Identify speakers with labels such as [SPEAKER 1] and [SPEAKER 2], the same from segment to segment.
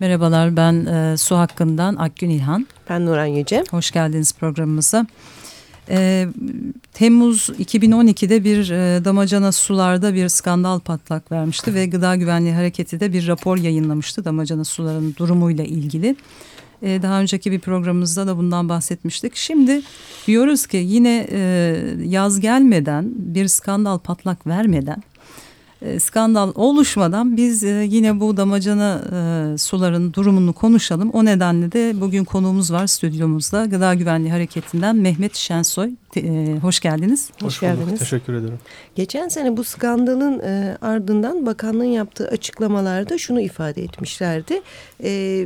[SPEAKER 1] Merhabalar ben e, Su Hakkı'ndan Akgün İlhan.
[SPEAKER 2] Ben Nuran Yüce.
[SPEAKER 1] Hoş geldiniz programımıza. E, Temmuz 2012'de bir e, damacana sularda bir skandal patlak vermişti ve Gıda Güvenliği Hareketi de bir rapor yayınlamıştı damacana suların durumuyla ilgili. E, daha önceki bir programımızda da bundan bahsetmiştik. Şimdi diyoruz ki yine e, yaz gelmeden bir skandal patlak vermeden skandal oluşmadan biz e, yine bu damacana e, suların durumunu konuşalım. O nedenle de bugün konuğumuz var stüdyomuzda. Gıda Güvenliği Hareketi'nden Mehmet Şensoy. Hoş geldiniz.
[SPEAKER 3] Hoş, Hoş geldiniz. Teşekkür ederim.
[SPEAKER 2] Geçen sene bu skandalın ardından bakanlığın yaptığı açıklamalarda şunu ifade etmişlerdi.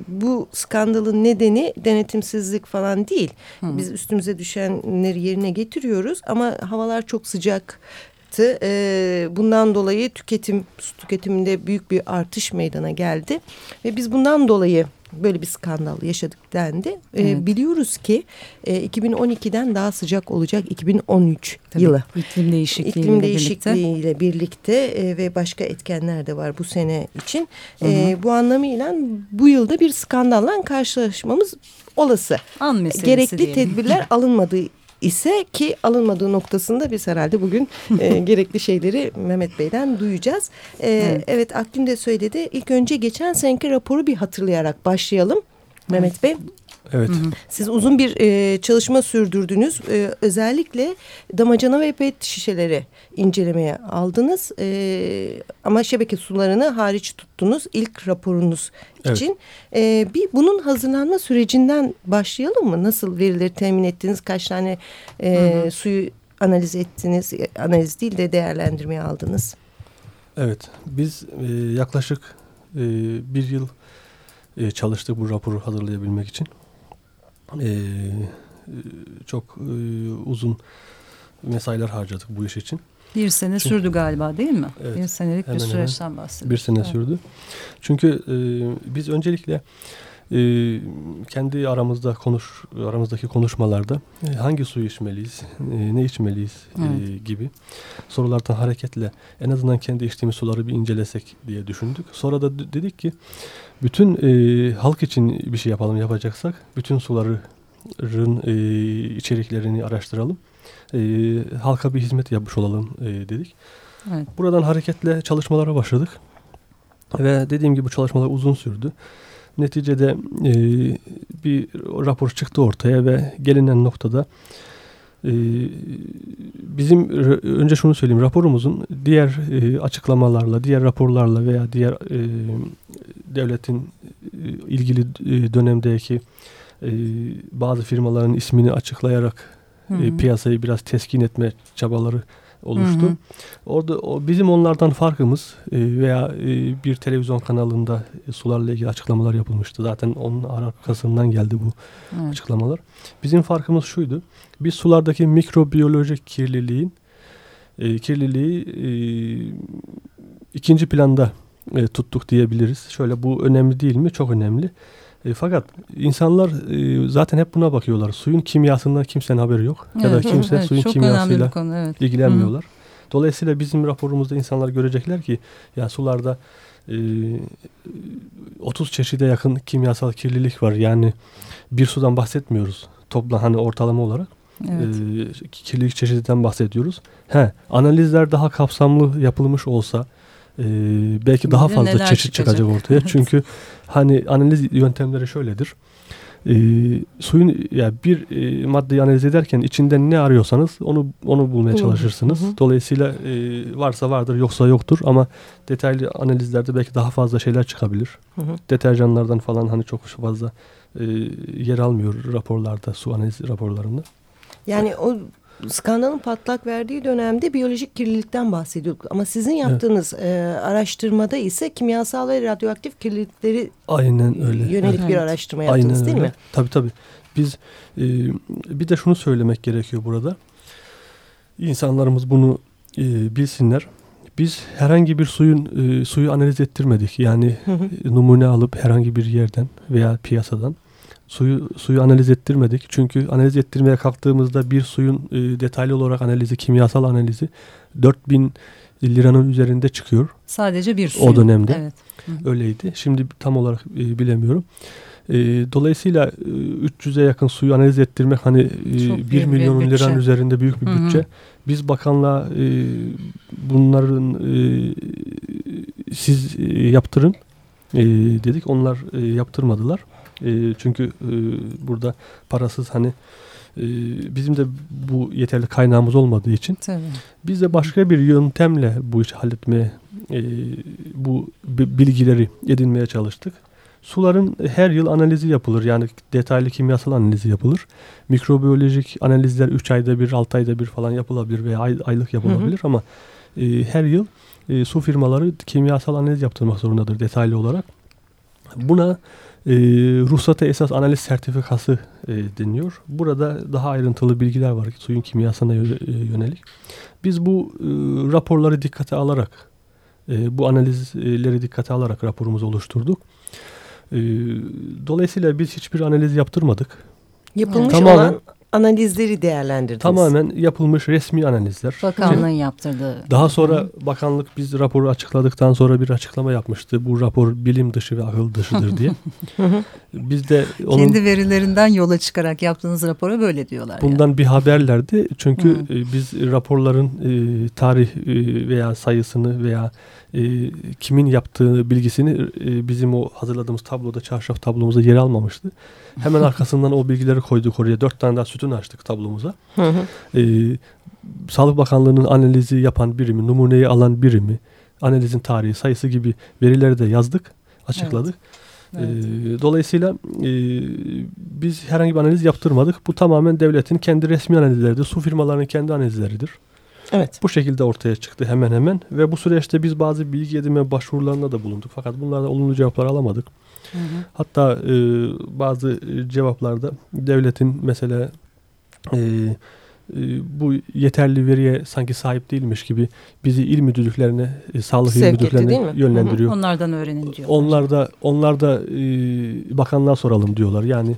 [SPEAKER 2] Bu skandalın nedeni denetimsizlik falan değil. Hı. Biz üstümüze düşenleri yerine getiriyoruz ama havalar çok sıcak arttı. E, bundan dolayı tüketim su tüketiminde büyük bir artış meydana geldi ve biz bundan dolayı böyle bir skandal yaşadık dendi. Ee, evet. E, biliyoruz ki e, 2012'den daha sıcak olacak 2013 Tabii, yılı.
[SPEAKER 1] İklim değişikliği
[SPEAKER 2] İklim değişikliğiyle birlikte, e, ve başka etkenler de var bu sene için. Hı hı. E, bu anlamıyla bu yılda bir skandalla karşılaşmamız olası.
[SPEAKER 1] An
[SPEAKER 2] Gerekli diyelim. tedbirler alınmadığı ise ki alınmadığı noktasında biz herhalde bugün e, gerekli şeyleri Mehmet Bey'den duyacağız. E, evet. evet Akgün de söyledi. İlk önce geçen seneki raporu bir hatırlayarak başlayalım. Mehmet Bey.
[SPEAKER 3] Evet.
[SPEAKER 2] Siz uzun bir e, çalışma sürdürdünüz. E, özellikle damacana ve pet şişeleri incelemeye aldınız. E, ama şebeke sularını hariç tuttunuz ilk raporunuz evet. için. E, bir bunun hazırlanma sürecinden başlayalım mı? Nasıl verileri temin ettiniz? Kaç tane e, suyu analiz ettiniz? Analiz değil de değerlendirmeye aldınız.
[SPEAKER 3] Evet. Biz e, yaklaşık e, bir yıl e, çalıştık bu raporu hazırlayabilmek için e, çok e, uzun mesailer harcadık bu iş için.
[SPEAKER 1] Bir sene Çünkü, sürdü galiba değil mi? Evet, bir senelik bir süreçten bahsediyoruz.
[SPEAKER 3] Bir sene evet. sürdü. Çünkü e, biz öncelikle e, kendi aramızda konuş aramızdaki konuşmalarda e, hangi suyu içmeliyiz, e, ne içmeliyiz e, evet. e, gibi sorulardan hareketle en azından kendi içtiğimiz suları bir incelesek diye düşündük. Sonra da dedik ki bütün e, halk için bir şey yapalım yapacaksak bütün suların e, içeriklerini araştıralım. E, halka bir hizmet yapmış olalım e, dedik. Evet. Buradan hareketle çalışmalara başladık. Ve dediğim gibi bu çalışmalar uzun sürdü. Neticede e, bir rapor çıktı ortaya ve gelinen noktada e, bizim önce şunu söyleyeyim raporumuzun diğer e, açıklamalarla, diğer raporlarla veya diğer e, devletin e, ilgili e, dönemdeki e, bazı firmaların ismini açıklayarak hı hı. piyasayı biraz teskin etme çabaları oluştu. Hı hı. Orada o, bizim onlardan farkımız veya bir televizyon kanalında sularla ilgili açıklamalar yapılmıştı. Zaten onun arkasından geldi bu evet. açıklamalar. Bizim farkımız şuydu. Biz sulardaki mikrobiyolojik kirliliğin kirliliği ikinci planda e, tuttuk diyebiliriz. Şöyle bu önemli değil mi? Çok önemli. E, fakat insanlar e, zaten hep buna bakıyorlar. Suyun kimyasından kimsenin haberi yok. Evet, ya da kimse evet, suyun kimyasıyla konu, evet. ilgilenmiyorlar. Hı. Dolayısıyla bizim raporumuzda insanlar görecekler ki ya sularda e, 30 çeşide yakın kimyasal kirlilik var. Yani bir sudan bahsetmiyoruz. Toplam hani ortalama olarak. Evet. E, kirlilik çeşidinden bahsediyoruz. He, analizler daha kapsamlı yapılmış olsa e, belki daha fazla çeşit çıkacak, çıkacak ortaya. Çünkü hani analiz yöntemleri şöyledir. E, suyun yani bir e, maddeyi analiz ederken içinden ne arıyorsanız onu onu bulmaya çalışırsınız. Hı hı. Dolayısıyla e, varsa vardır yoksa yoktur ama detaylı analizlerde belki daha fazla şeyler çıkabilir. Hı hı. Deterjanlardan falan hani çok fazla e, yer almıyor raporlarda su analiz raporlarında.
[SPEAKER 2] Yani o skandalın patlak verdiği dönemde biyolojik kirlilikten bahsediyorduk. Ama sizin yaptığınız evet. e, araştırmada ise kimyasal ve radyoaktif kirlilikleri
[SPEAKER 3] Aynen öyle.
[SPEAKER 2] yönelik evet. bir araştırma yaptınız Aynen değil öyle. mi?
[SPEAKER 3] Tabii tabii. Biz e, bir de şunu söylemek gerekiyor burada. İnsanlarımız bunu e, bilsinler. Biz herhangi bir suyun e, suyu analiz ettirmedik. Yani hı hı. numune alıp herhangi bir yerden veya piyasadan suyu suyu analiz ettirmedik. Çünkü analiz ettirmeye kalktığımızda bir suyun e, detaylı olarak analizi, kimyasal analizi 4000 liranın üzerinde çıkıyor.
[SPEAKER 1] Sadece bir suyu.
[SPEAKER 3] O dönemde.
[SPEAKER 1] Evet.
[SPEAKER 3] Öyleydi. Şimdi tam olarak e, bilemiyorum. E, dolayısıyla e, 300'e yakın suyu analiz ettirmek hani e,
[SPEAKER 1] Çok
[SPEAKER 3] 1
[SPEAKER 1] büyük bir
[SPEAKER 3] milyon
[SPEAKER 1] bütçe.
[SPEAKER 3] liranın üzerinde büyük bir
[SPEAKER 1] Hı hı.
[SPEAKER 3] bütçe. Biz bakanla e, bunların e, siz e, yaptırın e, dedik. Onlar e, yaptırmadılar. E, çünkü e, burada parasız hani e, bizim de bu yeterli kaynağımız olmadığı için
[SPEAKER 1] Tabii.
[SPEAKER 3] biz de başka bir yöntemle bu işi halletmeye, e, bu bi- bilgileri edinmeye çalıştık. Suların her yıl analizi yapılır. Yani detaylı kimyasal analizi yapılır. Mikrobiyolojik analizler 3 ayda bir, 6 ayda bir falan yapılabilir veya ay- aylık yapılabilir ama e, her yıl e, su firmaları kimyasal analiz yaptırmak zorundadır detaylı olarak. Buna e, ruhsata esas analiz sertifikası e, deniyor. Burada daha ayrıntılı bilgiler var suyun kimyasına e, yönelik. Biz bu e, raporları dikkate alarak, e, bu analizleri dikkate alarak raporumuzu oluşturduk. E, dolayısıyla biz hiçbir analiz yaptırmadık.
[SPEAKER 2] Yapılmış
[SPEAKER 3] Tamamen-
[SPEAKER 2] olan analizleri değerlendirdiniz.
[SPEAKER 3] Tamamen yapılmış resmi analizler.
[SPEAKER 1] Bakanlığın yaptırdığı.
[SPEAKER 3] Daha sonra bakanlık biz raporu açıkladıktan sonra bir açıklama yapmıştı. Bu rapor bilim dışı ve akıl dışıdır diye.
[SPEAKER 2] Hı hı.
[SPEAKER 3] Biz de onun
[SPEAKER 1] Kendi verilerinden yola çıkarak yaptığınız rapora böyle diyorlar.
[SPEAKER 3] bundan bir haberlerdi. Çünkü e, biz raporların e, tarih e, veya sayısını veya e, kimin yaptığı bilgisini e, bizim o hazırladığımız tabloda çarşaf tablomuzda yer almamıştı. Hemen arkasından o bilgileri koyduk oraya. Dört tane daha sütun açtık tablomuza. E, Sağlık Bakanlığı'nın analizi yapan birimi, numuneyi alan birimi, analizin tarihi, sayısı gibi verileri de yazdık, açıkladık.
[SPEAKER 1] Evet.
[SPEAKER 3] E, dolayısıyla e, biz herhangi bir analiz yaptırmadık. Bu tamamen devletin kendi resmi analizleridir. Su firmalarının kendi analizleridir.
[SPEAKER 2] Evet.
[SPEAKER 3] Bu şekilde ortaya çıktı hemen hemen ve bu süreçte biz bazı bilgi edinme başvurularında da bulunduk. Fakat bunlardan olumlu cevaplar alamadık.
[SPEAKER 1] Hı hı.
[SPEAKER 3] Hatta e, bazı e, cevaplarda devletin mesela e, e, bu yeterli veriye sanki sahip değilmiş gibi bizi il müdürlüklerine, e, sağlık il
[SPEAKER 2] Sevk etti,
[SPEAKER 3] müdürlüklerine
[SPEAKER 2] değil mi?
[SPEAKER 3] yönlendiriyor.
[SPEAKER 1] Onlardan öğrenin diyor.
[SPEAKER 3] Onlar da onlar da e, bakanlığa soralım diyorlar. Yani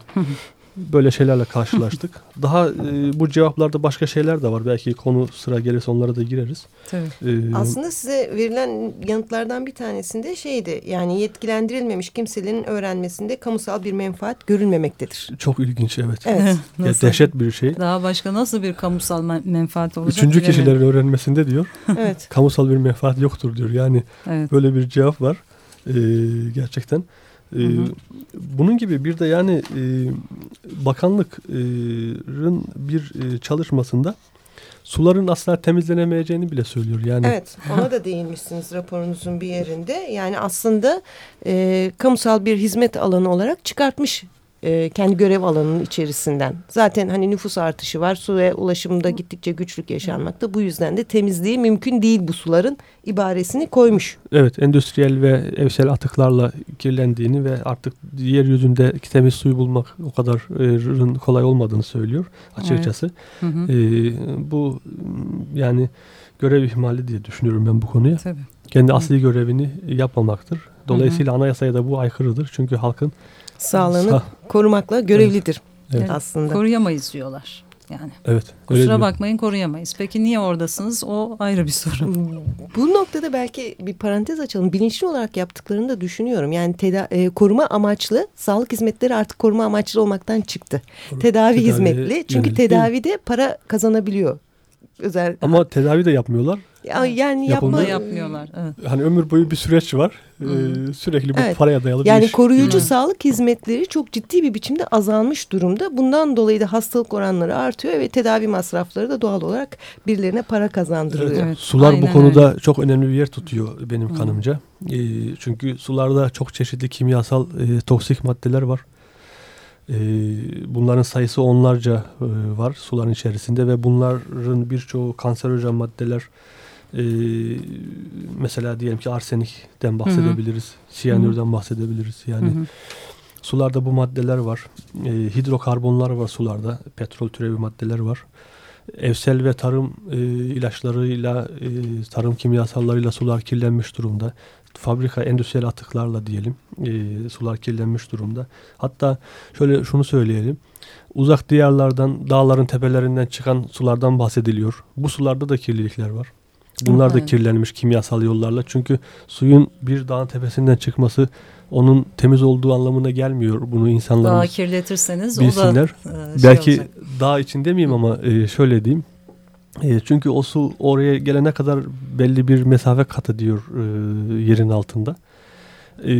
[SPEAKER 3] böyle şeylerle karşılaştık. Daha e, bu cevaplarda başka şeyler de var. Belki konu sıra gelirse onlara da gireriz.
[SPEAKER 1] Tabii.
[SPEAKER 3] E,
[SPEAKER 2] Aslında size verilen yanıtlardan bir tanesinde şeydi yani yetkilendirilmemiş kimselerin öğrenmesinde kamusal bir menfaat görülmemektedir.
[SPEAKER 3] çok ilginç evet.
[SPEAKER 2] Evet.
[SPEAKER 3] Ya, dehşet bir şey.
[SPEAKER 1] Daha başka nasıl bir kamusal men- menfaat olacak?
[SPEAKER 3] Üçüncü
[SPEAKER 1] bilemedim.
[SPEAKER 3] kişilerin öğrenmesinde diyor.
[SPEAKER 2] Evet.
[SPEAKER 3] kamusal bir menfaat yoktur diyor. Yani
[SPEAKER 1] Evet.
[SPEAKER 3] böyle bir cevap var. E, gerçekten. E,
[SPEAKER 1] Hı hı.
[SPEAKER 3] Bunun gibi bir de yani e, bakanlıkın bir e, çalışmasında suların asla temizlenemeyeceğini bile söylüyor. Yani
[SPEAKER 2] Evet, ona da değinmişsiniz raporunuzun bir yerinde. Yani aslında e, kamusal bir hizmet alanı olarak çıkartmış e, kendi görev alanının içerisinden. Zaten hani nüfus artışı var, suya ulaşımda gittikçe güçlük yaşanmakta. Bu yüzden de temizliği mümkün değil bu suların ibaresini koymuş.
[SPEAKER 3] Evet, endüstriyel ve evsel atıklarla kirlendiğini ve artık yeryüzünde temiz suyu bulmak o kadar e, kolay olmadığını söylüyor açıkçası.
[SPEAKER 1] Hı hı.
[SPEAKER 3] E, bu yani görev ihmali diye düşünüyorum ben bu konuya.
[SPEAKER 1] Tabii.
[SPEAKER 3] Kendi asli görevini yapmamaktır. Dolayısıyla anayasaya da bu aykırıdır. Çünkü halkın
[SPEAKER 2] Sağlığını
[SPEAKER 3] Sağ-
[SPEAKER 2] korumakla görevlidir
[SPEAKER 3] Evet.
[SPEAKER 2] aslında.
[SPEAKER 1] Koruyamayız diyorlar. Yani
[SPEAKER 3] evet
[SPEAKER 1] kusura
[SPEAKER 3] diyor.
[SPEAKER 1] bakmayın koruyamayız. Peki niye oradasınız? O ayrı bir soru.
[SPEAKER 2] Bu noktada belki bir parantez açalım. Bilinçli olarak yaptıklarını da düşünüyorum. Yani teda- e, koruma amaçlı, sağlık hizmetleri artık koruma amaçlı olmaktan çıktı. Tedavi,
[SPEAKER 3] Tedavi
[SPEAKER 2] hizmetli. Çünkü
[SPEAKER 3] yönelik
[SPEAKER 2] tedavide para kazanabiliyor. Özel
[SPEAKER 3] Ama tedavi de yapmıyorlar.
[SPEAKER 2] Ya- yani yapma
[SPEAKER 1] yapmıyorlar. Evet.
[SPEAKER 3] Hani ömür boyu bir süreç var. Ee, sürekli bu
[SPEAKER 2] Evet.
[SPEAKER 3] paraya dayalı bir
[SPEAKER 2] Yani
[SPEAKER 3] iş.
[SPEAKER 2] koruyucu
[SPEAKER 1] Hı.
[SPEAKER 2] sağlık hizmetleri çok ciddi bir biçimde azalmış durumda. Bundan dolayı da hastalık oranları artıyor ve tedavi masrafları da doğal olarak birilerine para kazandırılıyor.
[SPEAKER 3] Evet,
[SPEAKER 1] Evet,
[SPEAKER 3] sular bu
[SPEAKER 1] aynen
[SPEAKER 3] konuda çok önemli bir yer tutuyor benim
[SPEAKER 1] Hı.
[SPEAKER 3] kanımca. Ee, çünkü sularda çok çeşitli kimyasal e, toksik maddeler var. Ee, bunların sayısı onlarca e, var suların içerisinde ve bunların birçoğu kanserojen maddeler. Ee, mesela diyelim ki arsenikten bahsedebiliriz, siyanürden bahsedebiliriz. Yani
[SPEAKER 1] Hı hı.
[SPEAKER 3] Sularda bu maddeler var. E, hidrokarbonlar var sularda. Petrol türevi maddeler var. Evsel ve tarım e, ilaçlarıyla, e, tarım kimyasallarıyla sular kirlenmiş durumda. Fabrika endüstriyel atıklarla diyelim e, sular kirlenmiş durumda. Hatta şöyle şunu söyleyelim. Uzak diyarlardan, dağların tepelerinden çıkan sulardan bahsediliyor. Bu sularda da kirlilikler var. Bunlar evet. da kirlenmiş kimyasal yollarla. Çünkü suyun bir dağın tepesinden çıkması onun temiz olduğu anlamına gelmiyor. Bunu insanlarımız
[SPEAKER 1] Dağı kirletirseniz
[SPEAKER 3] bilsinler.
[SPEAKER 1] o da e, şey
[SPEAKER 3] Belki
[SPEAKER 1] olacak.
[SPEAKER 3] dağ için demeyeyim ama e, şöyle diyeyim. E, çünkü o su oraya gelene kadar belli bir mesafe kat ediyor e, yerin altında. E,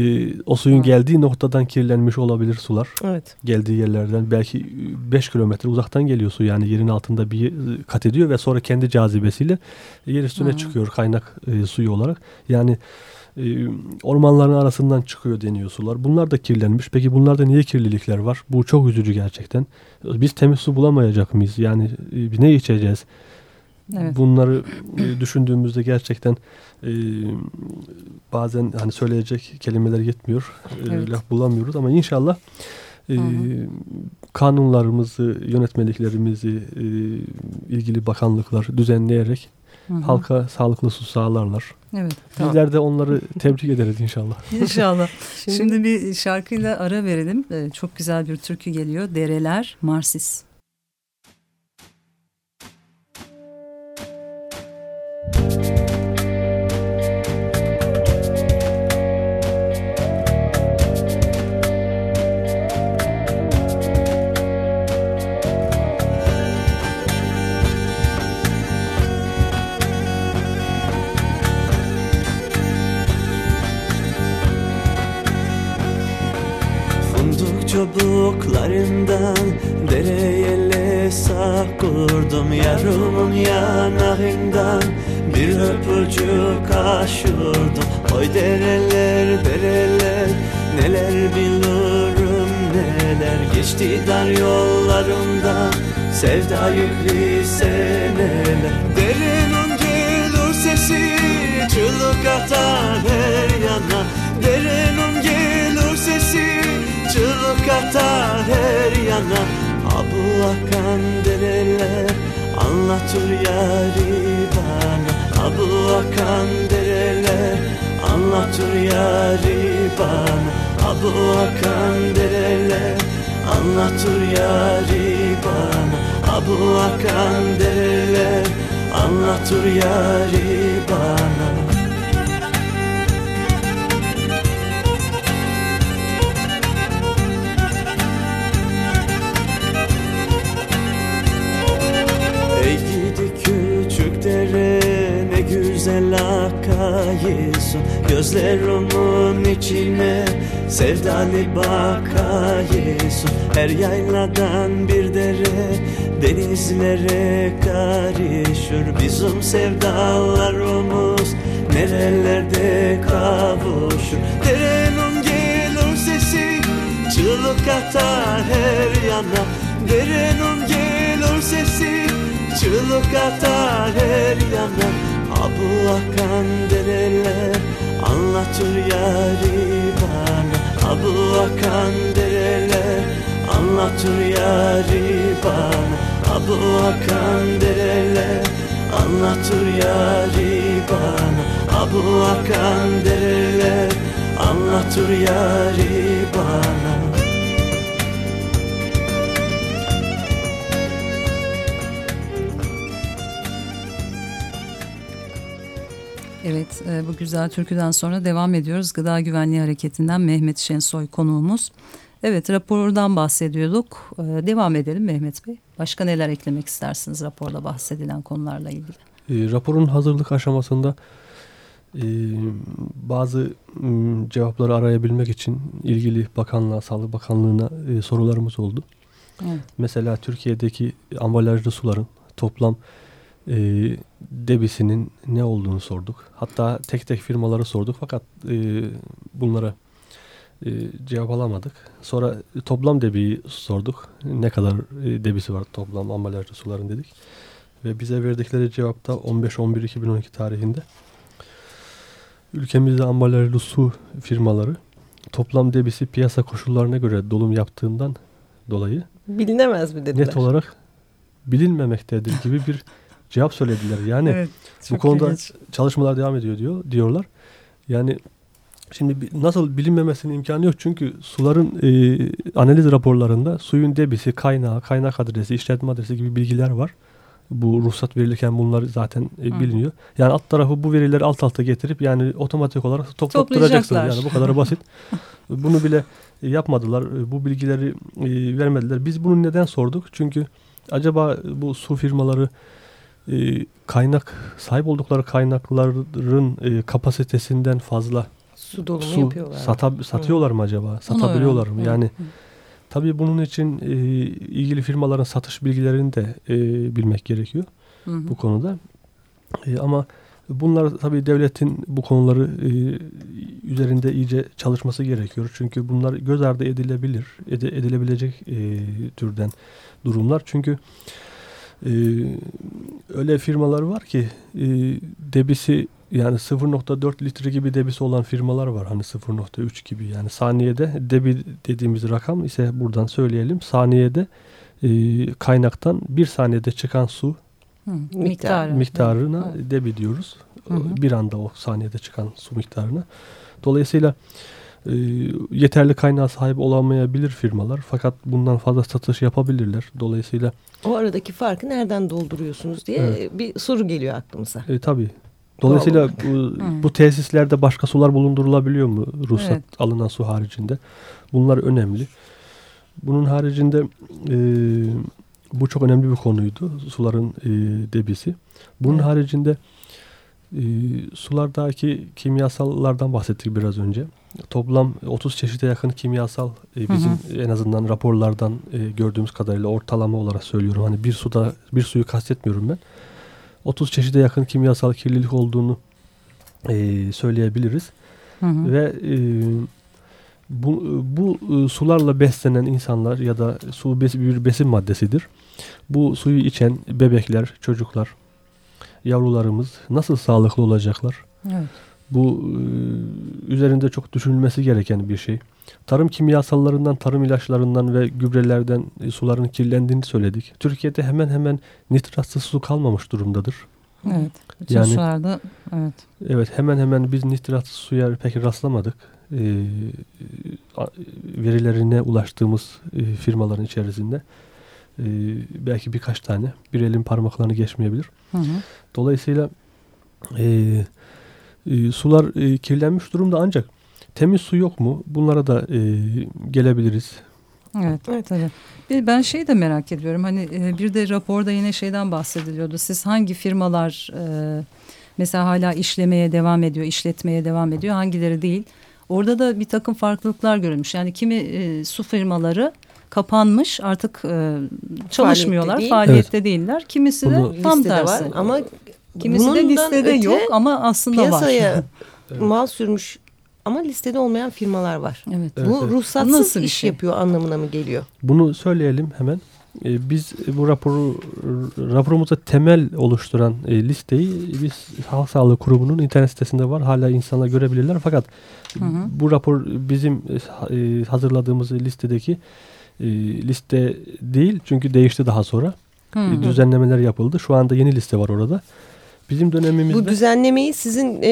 [SPEAKER 3] o suyun
[SPEAKER 1] Ha.
[SPEAKER 3] geldiği noktadan kirlenmiş olabilir sular.
[SPEAKER 2] Evet.
[SPEAKER 3] Geldiği yerlerden belki 5 kilometre uzaktan geliyor su yani yerin altında bir e, kat ediyor ve sonra kendi cazibesiyle yer üstüne
[SPEAKER 1] Hı.
[SPEAKER 3] çıkıyor kaynak e, suyu olarak. Yani e, ormanların arasından çıkıyor deniyor sular. Bunlar da kirlenmiş. Peki bunlarda niye kirlilikler var? Bu çok üzücü gerçekten. Biz temiz su bulamayacak mıyız? Yani e, ne içeceğiz?
[SPEAKER 1] Evet.
[SPEAKER 3] Bunları e, düşündüğümüzde gerçekten e, bazen hani söyleyecek kelimeler yetmiyor. E,
[SPEAKER 1] Evet.
[SPEAKER 3] Laf bulamıyoruz ama inşallah e, kanunlarımızı, yönetmeliklerimizi e, ilgili bakanlıklar düzenleyerek
[SPEAKER 1] Hı hı.
[SPEAKER 3] halka sağlıklı su sağlarlar.
[SPEAKER 1] Evet.
[SPEAKER 2] Tamam.
[SPEAKER 3] Bizler de onları tebrik ederiz inşallah.
[SPEAKER 1] İnşallah.
[SPEAKER 2] Şimdi,
[SPEAKER 1] Şimdi bir şarkıyla ara verelim. Ee, Çok güzel bir türkü geliyor. Dereler Marsis.
[SPEAKER 4] Çubuklarından dereye lesak kurdum. Yarımın yanağından bir öpücük aşırdım Oy dereler dereler neler bilirim neler. Geçti dar yollarımda sevda yüklü seneler Derenin gelir sesi çığlık atar her yana. Derenin atar her yana Abu akan dereler anlatır yari bana. Abu akan dereler anlatır yari bana. Abu akan dereler anlatır yari bana. Abu akan dereler anlatır yari bana güzel akayısın Gözlerimin içine sevdalı bakayısın Her yayladan bir dere denizlere karışır. Bizim sevdalarımız nerelerde kavuşur? Derenin gelir sesi çığlık atar her yana. Derenin gelir sesi çığlık atar her yana Abu akan dereler anlatır yari bana Abu akan dereler anlatır yari bana Abu akan dereler anlatır yari bana Abu akan dereler anlatır yari bana
[SPEAKER 1] Evet e, bu güzel türküden sonra devam ediyoruz. Gıda Güvenliği Hareketi'nden Mehmet Şensoy konuğumuz. Evet rapordan bahsediyorduk. E, devam edelim Mehmet Bey. Başka neler eklemek istersiniz raporda bahsedilen konularla ilgili?
[SPEAKER 3] E, raporun hazırlık aşamasında e, bazı m, cevapları arayabilmek için ilgili bakanlığa, Sağlık Bakanlığı'na e, sorularımız oldu.
[SPEAKER 1] Evet.
[SPEAKER 3] Mesela Türkiye'deki ambalajlı suların toplam e, debisinin ne olduğunu sorduk. Hatta tek tek firmaları sorduk fakat e, bunlara e, cevap alamadık. Sonra toplam debiyi sorduk. Ne kadar e, debisi var toplam ambalajlı suların dedik. Ve bize verdikleri cevapta 15-11-2012 tarihinde ülkemizde ambalajlı su firmaları toplam debisi piyasa koşullarına göre dolum yaptığından dolayı
[SPEAKER 2] bilinemez mi dediler.
[SPEAKER 3] net olarak bilinmemektedir gibi bir cevap söylediler. Yani
[SPEAKER 1] evet,
[SPEAKER 3] bu konuda
[SPEAKER 1] ilginç.
[SPEAKER 3] çalışmalar devam ediyor diyor diyorlar. Yani şimdi nasıl bilinmemesinin imkanı yok çünkü suların e, analiz raporlarında suyun debisi, kaynağı, kaynak adresi, işletme adresi gibi bilgiler var bu ruhsat verilirken bunlar zaten e, biliniyor. Yani alt tarafı bu verileri alt alta getirip yani otomatik olarak toplatıracaksınız. Yani bu kadar basit. Bunu bile yapmadılar. E, bu bilgileri e, vermediler. Biz bunu neden sorduk? Çünkü acaba bu su firmaları e, kaynak sahip oldukları kaynakların e, kapasitesinden fazla
[SPEAKER 2] su dolumu
[SPEAKER 3] su
[SPEAKER 2] yapıyorlar.
[SPEAKER 3] Sata, satıyorlar mı acaba? Satabiliyorlar mı? Yani tabii bunun için e, ilgili firmaların satış bilgilerini de e, bilmek gerekiyor
[SPEAKER 1] Hı hı.
[SPEAKER 3] bu konuda. E, ama bunlar tabii devletin bu konuları e, üzerinde iyice çalışması gerekiyor. Çünkü bunlar göz ardı edilebilir, ede, edilebilecek e, türden durumlar. Çünkü e, öyle firmalar var ki e, debisi yani 0.4 litre gibi debisi olan firmalar var. Hani 0.3 gibi yani saniyede debi dediğimiz rakam ise buradan söyleyelim. Saniyede e, kaynaktan bir saniyede çıkan su
[SPEAKER 1] Hı,
[SPEAKER 2] Miktarı.
[SPEAKER 1] miktarı.
[SPEAKER 3] miktarına
[SPEAKER 1] Evet.
[SPEAKER 3] debi diyoruz.
[SPEAKER 1] Hı hı.
[SPEAKER 3] Bir anda o saniyede çıkan su miktarına. Dolayısıyla e, yeterli kaynağa sahip olamayabilir firmalar. Fakat bundan fazla satış yapabilirler. Dolayısıyla
[SPEAKER 2] O aradaki farkı nereden dolduruyorsunuz diye
[SPEAKER 3] Evet.
[SPEAKER 2] bir soru geliyor aklımıza.
[SPEAKER 3] e, tabii. Dolayısıyla bu,
[SPEAKER 1] Hı.
[SPEAKER 3] bu tesislerde başka sular bulundurulabiliyor mu ruhsat
[SPEAKER 1] Evet.
[SPEAKER 3] alınan su haricinde? Bunlar önemli. Bunun haricinde e, bu çok önemli bir konuydu. Suların e, debisi. Bunun
[SPEAKER 1] Evet.
[SPEAKER 3] haricinde e, sulardaki kimyasallardan bahsettik biraz önce. Toplam 30 çeşite yakın kimyasal e, bizim en azından raporlardan e, gördüğümüz kadarıyla ortalama olarak söylüyorum. Hani bir suda bir suyu kastetmiyorum ben. 30 çeşide yakın kimyasal kirlilik olduğunu e, söyleyebiliriz.
[SPEAKER 1] Hı hı.
[SPEAKER 3] Ve e, bu, bu e, sularla beslenen insanlar ya da su bes- bir besin maddesidir. Bu suyu içen bebekler, çocuklar, yavrularımız nasıl sağlıklı olacaklar?
[SPEAKER 1] Evet.
[SPEAKER 3] Bu e, üzerinde çok düşünülmesi gereken bir şey. Tarım kimyasallarından, tarım ilaçlarından ve gübrelerden e, suların kirlendiğini söyledik. Türkiye'de hemen hemen nitratsız su kalmamış durumdadır.
[SPEAKER 1] Evet. Bütün
[SPEAKER 3] Yani-
[SPEAKER 1] sularda evet.
[SPEAKER 3] Evet hemen hemen biz nitratsız suya pek rastlamadık. Ee, a- verilerine ulaştığımız e, firmaların içerisinde. Ee, belki birkaç tane. Bir elin parmaklarını geçmeyebilir.
[SPEAKER 1] Hı hı.
[SPEAKER 3] Dolayısıyla e, e, sular e, kirlenmiş durumda ancak temiz su yok mu? Bunlara da e, gelebiliriz.
[SPEAKER 1] Evet,
[SPEAKER 2] Evet.
[SPEAKER 1] tabii. Bir ben şeyi de merak ediyorum. Hani e, bir de raporda yine şeyden bahsediliyordu. Siz hangi firmalar e, mesela hala işlemeye devam ediyor, işletmeye devam ediyor, hangileri değil? Orada da bir takım farklılıklar görülmüş. Yani kimi e, su firmaları kapanmış, artık e, çalışmıyorlar,
[SPEAKER 2] değil.
[SPEAKER 1] faaliyette değiller. Kimisi de
[SPEAKER 3] Bunu-
[SPEAKER 1] tam tersi.
[SPEAKER 2] var ama
[SPEAKER 1] Kimisi de
[SPEAKER 2] bundan
[SPEAKER 1] listede
[SPEAKER 2] öte
[SPEAKER 1] yok ama aslında
[SPEAKER 2] piyasaya
[SPEAKER 1] var.
[SPEAKER 2] mal sürmüş ama listede olmayan firmalar var.
[SPEAKER 1] evet.
[SPEAKER 3] Evet,
[SPEAKER 2] Bu
[SPEAKER 3] evet.
[SPEAKER 2] ruhsatsız
[SPEAKER 1] Nasıl
[SPEAKER 2] iş
[SPEAKER 1] şey?
[SPEAKER 2] yapıyor anlamına mı geliyor?
[SPEAKER 3] Bunu söyleyelim hemen. E, biz bu raporu raporumuza temel oluşturan e, listeyi biz Halk Sağlığı Kurumu'nun internet sitesinde var. Hala insanlar görebilirler. Fakat
[SPEAKER 1] Hı hı.
[SPEAKER 3] bu rapor bizim e, hazırladığımız listedeki e, liste değil. Çünkü değişti daha sonra.
[SPEAKER 1] Hı.
[SPEAKER 3] Düzenlemeler yapıldı. Şu anda yeni liste var orada. Bizim dönemimizde
[SPEAKER 2] Bu düzenlemeyi sizin e,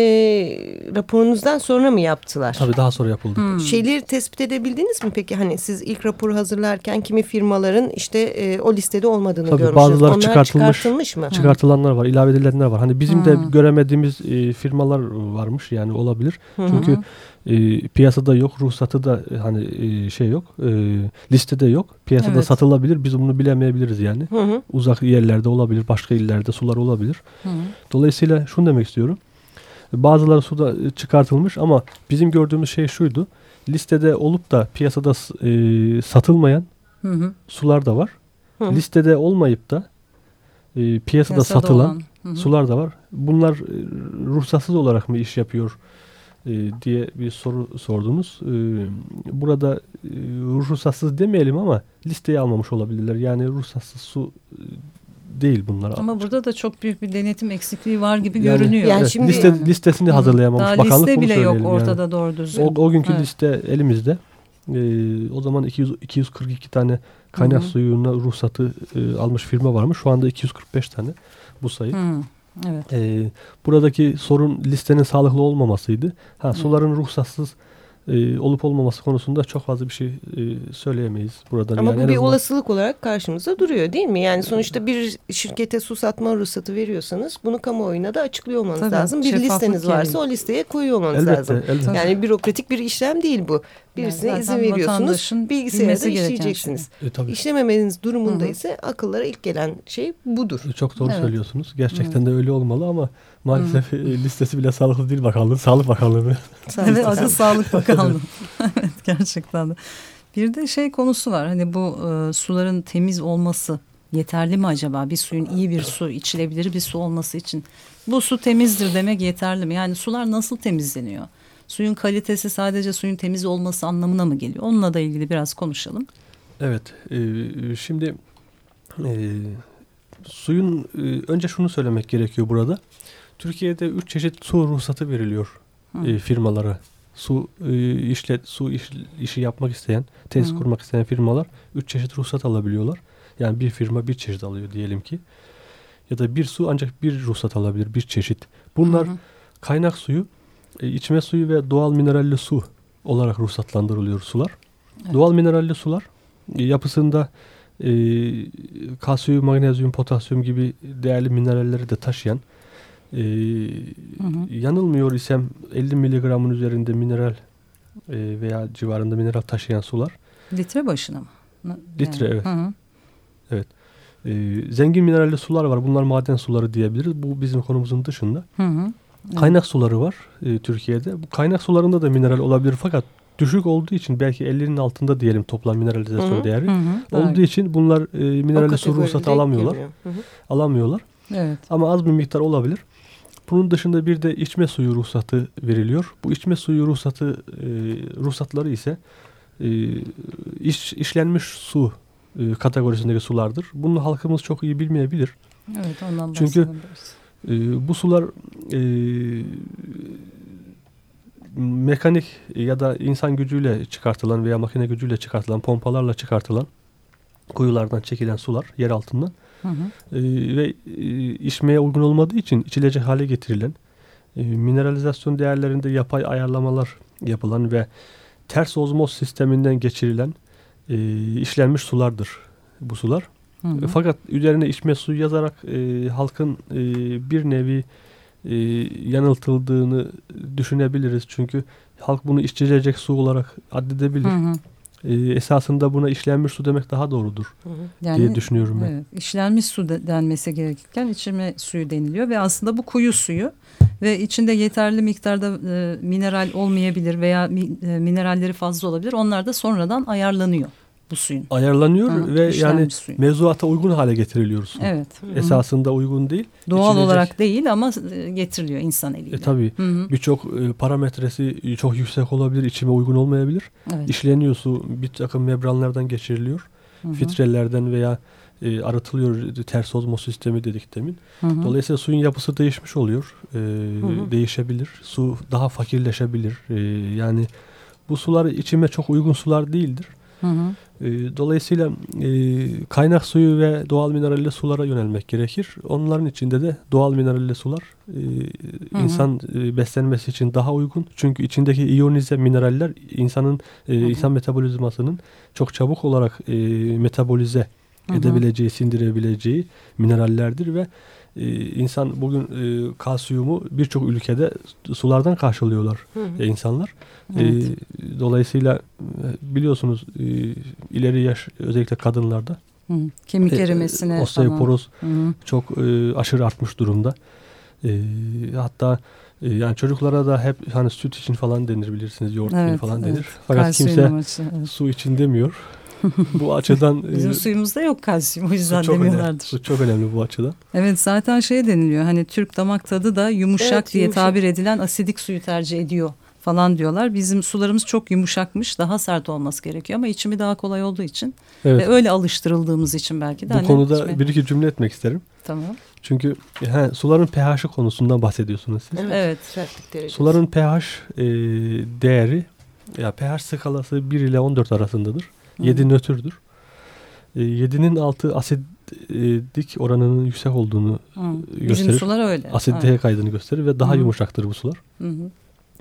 [SPEAKER 2] raporunuzdan sonra mı yaptılar?
[SPEAKER 3] tabii daha sonra yapıldı.
[SPEAKER 1] Hı.
[SPEAKER 2] Şeyleri tespit edebildiniz mi peki? Hani siz ilk raporu hazırlarken kimi firmaların işte e, o listede olmadığını
[SPEAKER 3] Tabii
[SPEAKER 2] görmüşsünüz.
[SPEAKER 3] bazıları
[SPEAKER 2] Onlar
[SPEAKER 3] çıkartılmış.
[SPEAKER 2] çıkartılmış mı?
[SPEAKER 3] Çıkartılanlar var, ilave edilenler var. Hani bizim de
[SPEAKER 1] Hı.
[SPEAKER 3] göremediğimiz e, firmalar varmış yani olabilir.
[SPEAKER 2] Hı hı.
[SPEAKER 3] Çünkü e, piyasada yok, ruhsatı da e, hani e, şey yok, e, listede yok. Piyasada
[SPEAKER 1] Evet.
[SPEAKER 3] satılabilir, biz bunu bilemeyebiliriz yani.
[SPEAKER 2] Hı hı.
[SPEAKER 3] Uzak yerlerde olabilir, başka illerde sular olabilir.
[SPEAKER 1] Hı hı.
[SPEAKER 3] Dolayısıyla şunu demek istiyorum. Bazıları suda e, çıkartılmış ama bizim gördüğümüz şey şuydu. Listede olup da piyasada e, satılmayan
[SPEAKER 1] Hı hı.
[SPEAKER 3] sular da var.
[SPEAKER 2] Hı hı.
[SPEAKER 3] Listede olmayıp da e, piyasada,
[SPEAKER 1] Piyasada
[SPEAKER 3] satılan
[SPEAKER 1] olan. Hı hı.
[SPEAKER 3] sular da var. Bunlar e, ruhsatsız olarak mı iş yapıyor diye bir soru sordunuz. E, burada e, ruhsatsız demeyelim ama listeye almamış olabilirler. Yani ruhsatsız su e, değil bunlar.
[SPEAKER 1] Ama burada da çok büyük bir denetim eksikliği var gibi
[SPEAKER 3] Yani-
[SPEAKER 1] görünüyor.
[SPEAKER 2] Yani
[SPEAKER 3] Evet,
[SPEAKER 2] şimdi-
[SPEAKER 3] liste, listesini
[SPEAKER 1] Hı hı.
[SPEAKER 3] hazırlayamamış.
[SPEAKER 1] Daha
[SPEAKER 3] Bakanlık
[SPEAKER 1] liste bile yok
[SPEAKER 3] söyleyelim yani.
[SPEAKER 1] ortada doğru düzgün.
[SPEAKER 3] O, o günkü
[SPEAKER 1] Evet.
[SPEAKER 3] liste elimizde. E, o zaman 200, 242 tane kaynak
[SPEAKER 1] Hı hı.
[SPEAKER 3] suyuna ruhsatı e, almış firma varmış. Şu anda 245 tane bu sayı.
[SPEAKER 1] Hı, Evet.
[SPEAKER 3] Ee, buradaki sorun listenin sağlıklı olmamasıydı. Ha, suların ruhsatsız e, olup olmaması konusunda çok fazla bir şey e, söyleyemeyiz buradan.
[SPEAKER 2] Ama
[SPEAKER 3] yani
[SPEAKER 2] bu bir
[SPEAKER 3] azından-
[SPEAKER 2] olasılık olarak karşımızda duruyor değil mi? Yani sonuçta bir şirkete su satma ruhsatı veriyorsanız bunu kamuoyuna da açıklıyor olmanız
[SPEAKER 1] Tabii,
[SPEAKER 2] lazım. Bir listeniz varsa
[SPEAKER 1] gereği.
[SPEAKER 2] o listeye koyuyor olmanız
[SPEAKER 3] Elbette,
[SPEAKER 2] lazım.
[SPEAKER 3] elbette.
[SPEAKER 2] Yani bürokratik bir işlem değil bu. Birisine
[SPEAKER 1] Yani
[SPEAKER 2] izin veriyorsunuz, bilgisayarda işleyeceksiniz.
[SPEAKER 3] E, tabii.
[SPEAKER 2] İşlememeniz durumunda
[SPEAKER 1] Hı hı.
[SPEAKER 2] ise akıllara ilk gelen şey budur.
[SPEAKER 3] Çok doğru
[SPEAKER 1] Evet.
[SPEAKER 3] söylüyorsunuz. Gerçekten de öyle olmalı ama maalesef e, listesi bile sağlıklı değil bakanlığı. Sağlık Bakanlığı.
[SPEAKER 1] Evet adı Sağlık Bakanlığı. evet gerçekten de. Bir de şey konusu var hani bu e, suların temiz olması yeterli mi acaba? Bir suyun iyi bir su içilebilir bir su olması için. Bu su temizdir demek yeterli mi? Yani sular nasıl temizleniyor? Suyun kalitesi sadece suyun temiz olması anlamına mı geliyor? Onunla da ilgili biraz konuşalım.
[SPEAKER 3] Evet. e, şimdi e, suyun e, önce şunu söylemek gerekiyor burada. Türkiye'de üç çeşit su ruhsatı veriliyor
[SPEAKER 1] Hı.
[SPEAKER 3] e, firmalara. Su e, işlet su iş- işi yapmak isteyen, tesis
[SPEAKER 1] Hı.
[SPEAKER 3] kurmak isteyen firmalar üç çeşit ruhsat alabiliyorlar. Yani bir firma bir çeşit alıyor diyelim ki. Ya da bir su ancak bir ruhsat alabilir, bir çeşit. Bunlar
[SPEAKER 1] Hı hı.
[SPEAKER 3] kaynak suyu, e, içme suyu ve doğal mineralli su olarak ruhsatlandırılıyor sular.
[SPEAKER 1] Evet.
[SPEAKER 3] Doğal mineralli sular e, yapısında e, kalsiyum, magnezyum, potasyum gibi değerli mineralleri de taşıyan e,
[SPEAKER 1] Hı hı.
[SPEAKER 3] yanılmıyor isem 50 miligramın üzerinde mineral e, veya civarında mineral taşıyan sular.
[SPEAKER 1] Litre başına mı? Na-
[SPEAKER 3] Litre, evet.
[SPEAKER 1] Hı hı.
[SPEAKER 3] E, zengin mineralli sular var. Bunlar maden suları diyebiliriz. Bu bizim konumuzun dışında.
[SPEAKER 1] Hı hı.
[SPEAKER 3] Kaynak suları var e, Türkiye'de. Bu kaynak sularında da mineral olabilir fakat düşük olduğu için belki 50'nin altında diyelim toplam mineralizasyon
[SPEAKER 2] Hı hı.
[SPEAKER 3] değeri.
[SPEAKER 1] Hı hı.
[SPEAKER 3] Olduğu için bunlar e,
[SPEAKER 2] O
[SPEAKER 3] mineralli su ruhsatı alamıyorlar.
[SPEAKER 2] Hı hı.
[SPEAKER 3] Alamıyorlar.
[SPEAKER 1] Evet.
[SPEAKER 3] Ama az bir miktar olabilir. Bunun dışında bir de içme suyu ruhsatı veriliyor. Bu içme suyu ruhsatı e, ruhsatları ise e, iş, işlenmiş su e, kategorisindeki sulardır. Bunu halkımız çok iyi bilmeyebilir.
[SPEAKER 1] Evet ondan
[SPEAKER 3] Çünkü-. E, bu sular e, mekanik ya da insan gücüyle çıkartılan veya makine gücüyle çıkartılan, pompalarla çıkartılan kuyulardan çekilen sular yer altından
[SPEAKER 1] Hı hı.
[SPEAKER 3] e, ve e, içmeye uygun olmadığı için içilecek hale getirilen e, mineralizasyon değerlerinde yapay ayarlamalar yapılan ve ters ozmoz sisteminden geçirilen e, işlenmiş sulardır bu sular.
[SPEAKER 1] Hı hı.
[SPEAKER 3] Fakat üzerine içme suyu yazarak e, halkın e, bir nevi e, yanıltıldığını düşünebiliriz. Çünkü halk bunu içilecek su olarak addedebilir.
[SPEAKER 1] Hı hı.
[SPEAKER 3] E, esasında buna işlenmiş su demek daha doğrudur
[SPEAKER 2] Hı hı.
[SPEAKER 1] Yani,
[SPEAKER 3] diye düşünüyorum ben.
[SPEAKER 1] Evet, işlenmiş su de- denmesi gerekirken içme suyu deniliyor ve aslında bu kuyu suyu ve içinde yeterli miktarda e, mineral olmayabilir veya mi- e, mineralleri fazla olabilir. Onlar da sonradan ayarlanıyor bu suyun.
[SPEAKER 3] Ayarlanıyor
[SPEAKER 1] Hı,
[SPEAKER 3] ve yani mevzuata uygun hale getiriliyor su.
[SPEAKER 1] Evet. Hı hı.
[SPEAKER 3] Esasında uygun değil.
[SPEAKER 1] Doğal
[SPEAKER 3] içilecek-
[SPEAKER 1] olarak değil ama e, getiriliyor insan eliyle.
[SPEAKER 3] E, tabii
[SPEAKER 1] Hı hı.
[SPEAKER 3] birçok e, parametresi çok yüksek olabilir, içime uygun olmayabilir.
[SPEAKER 1] Evet.
[SPEAKER 3] İşleniyor su, bir takım membranlardan geçiriliyor.
[SPEAKER 1] Hı hı.
[SPEAKER 3] Filtrelerden veya e, arıtılıyor ters ozmoz sistemi dedik demin.
[SPEAKER 1] Hı hı.
[SPEAKER 3] Dolayısıyla suyun yapısı değişmiş oluyor. E,
[SPEAKER 2] hı.
[SPEAKER 3] Değişebilir. Su daha fakirleşebilir. E, yani bu sular içime çok uygun sular değildir.
[SPEAKER 1] Hı hı.
[SPEAKER 3] E, Dolayısıyla e, kaynak suyu ve doğal mineralli sulara yönelmek gerekir. Onların içinde de doğal mineralli sular e,
[SPEAKER 1] hı.
[SPEAKER 3] insan e, beslenmesi için daha uygun. Çünkü içindeki iyonize mineraller insanın e,
[SPEAKER 1] Hı hı.
[SPEAKER 3] insan metabolizmasının çok çabuk olarak e, metabolize edebileceği, sindirebileceği minerallerdir ve e, insan bugün e, kalsiyumu birçok ülkede sulardan karşılıyorlar
[SPEAKER 2] Hı hı.
[SPEAKER 3] e, insanlar.
[SPEAKER 1] Evet.
[SPEAKER 3] E, dolayısıyla e, biliyorsunuz e, ileri yaş özellikle kadınlarda
[SPEAKER 1] Hı. Kemik
[SPEAKER 3] e,
[SPEAKER 1] erimesine falan.
[SPEAKER 3] osteoporoz
[SPEAKER 1] hı.
[SPEAKER 3] çok e, aşırı artmış durumda. E, hatta e, yani çocuklara da hep hani süt için falan denir bilirsiniz yoğurt için
[SPEAKER 1] Evet,
[SPEAKER 3] falan
[SPEAKER 1] evet.
[SPEAKER 3] denir. Fakat
[SPEAKER 1] Kalsiyum
[SPEAKER 3] kimse
[SPEAKER 1] amaçlı, evet.
[SPEAKER 3] su için demiyor. Bu açıdan e,
[SPEAKER 1] Bizim suyumuzda yok kalsiyum o yüzden
[SPEAKER 3] çok önemli.
[SPEAKER 1] demiyorlardır.
[SPEAKER 3] Su çok önemli bu açıdan.
[SPEAKER 1] Evet zaten şey deniliyor hani Türk damak tadı da yumuşak
[SPEAKER 2] Evet,
[SPEAKER 1] diye
[SPEAKER 2] yumuşak.
[SPEAKER 1] tabir edilen asidik suyu tercih ediyor falan diyorlar. Bizim sularımız çok yumuşakmış daha sert olması gerekiyor ama içimi daha kolay olduğu için
[SPEAKER 3] Evet.
[SPEAKER 1] ve öyle alıştırıldığımız için belki de.
[SPEAKER 3] Bu
[SPEAKER 1] hani
[SPEAKER 3] konuda
[SPEAKER 1] içme-
[SPEAKER 3] bir iki cümle etmek isterim.
[SPEAKER 1] Tamam.
[SPEAKER 3] Çünkü he, suların pH'i konusundan bahsediyorsunuz siz.
[SPEAKER 2] Evet.
[SPEAKER 1] Evet.
[SPEAKER 2] Sertlik derecesi.
[SPEAKER 3] Suların pH e, değeri ya pH skalası 1 ile 14 arasındadır.
[SPEAKER 1] Hı.
[SPEAKER 3] 7 nötrdür. E, 7'nin altı asidik oranının yüksek olduğunu
[SPEAKER 1] Hı. Bizim
[SPEAKER 3] gösterir.
[SPEAKER 1] sular öyle.
[SPEAKER 3] asiditeye
[SPEAKER 1] Evet.
[SPEAKER 3] kaydını gösterir ve daha
[SPEAKER 1] Hı.
[SPEAKER 3] yumuşaktır bu sular.
[SPEAKER 1] Hı hı.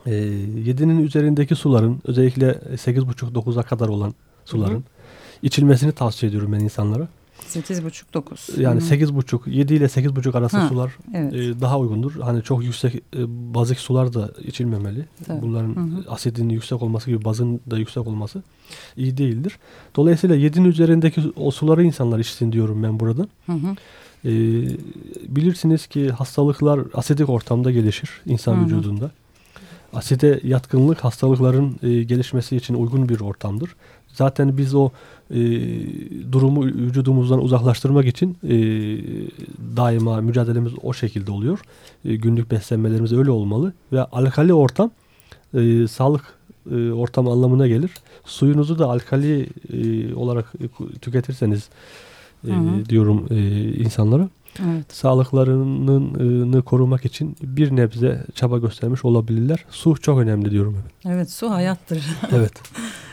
[SPEAKER 3] E, 7'nin üzerindeki suların özellikle 8,5-9'a kadar olan suların hı. içilmesini tavsiye ediyorum ben insanlara.
[SPEAKER 1] 8,5-9.
[SPEAKER 3] Yani 8,5 7 ile 8,5 arası ha, sular evet. e, daha uygundur. Hani çok yüksek e, bazik sular da içilmemeli. Tabii. Bunların hı hı. asidinin yüksek olması gibi bazın da yüksek olması iyi değildir. Dolayısıyla 7'nin üzerindeki o suları insanlar içsin diyorum ben burada. Hı hı. E, bilirsiniz ki hastalıklar asidik ortamda gelişir insan hı hı. vücudunda. Aside yatkınlık hastalıkların e, gelişmesi için uygun bir ortamdır. Zaten biz o e, durumu vücudumuzdan uzaklaştırmak için e, daima mücadelemiz o şekilde oluyor. E, günlük beslenmelerimiz öyle olmalı ve alkali ortam e, sağlık e, ortam anlamına gelir. Suyunuzu da alkali e, olarak tüketirseniz e, diyorum e, insanlara. Evet. Sağlıklarını korumak için bir nebze çaba göstermiş olabilirler. Su çok önemli diyorum.
[SPEAKER 1] Evet su hayattır.
[SPEAKER 3] evet.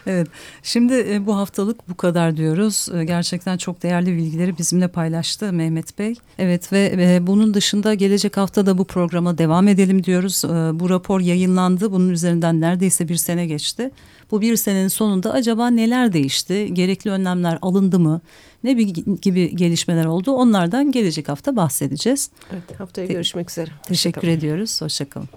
[SPEAKER 1] Evet. Şimdi e, bu haftalık bu kadar diyoruz. E, gerçekten çok değerli bilgileri bizimle paylaştı Mehmet Bey. Evet ve e, bunun dışında gelecek hafta da bu programa devam edelim diyoruz. Bu rapor yayınlandı. Bunun üzerinden neredeyse bir sene geçti. Bu bir senenin sonunda acaba neler değişti? Gerekli önlemler alındı mı? Ne gibi gelişmeler oldu? Onlardan gelecek hafta bahsedeceğiz.
[SPEAKER 2] Evet, haftaya Te görüşmek üzere.
[SPEAKER 1] Teşekkür ediyoruz. Hoşçakalın.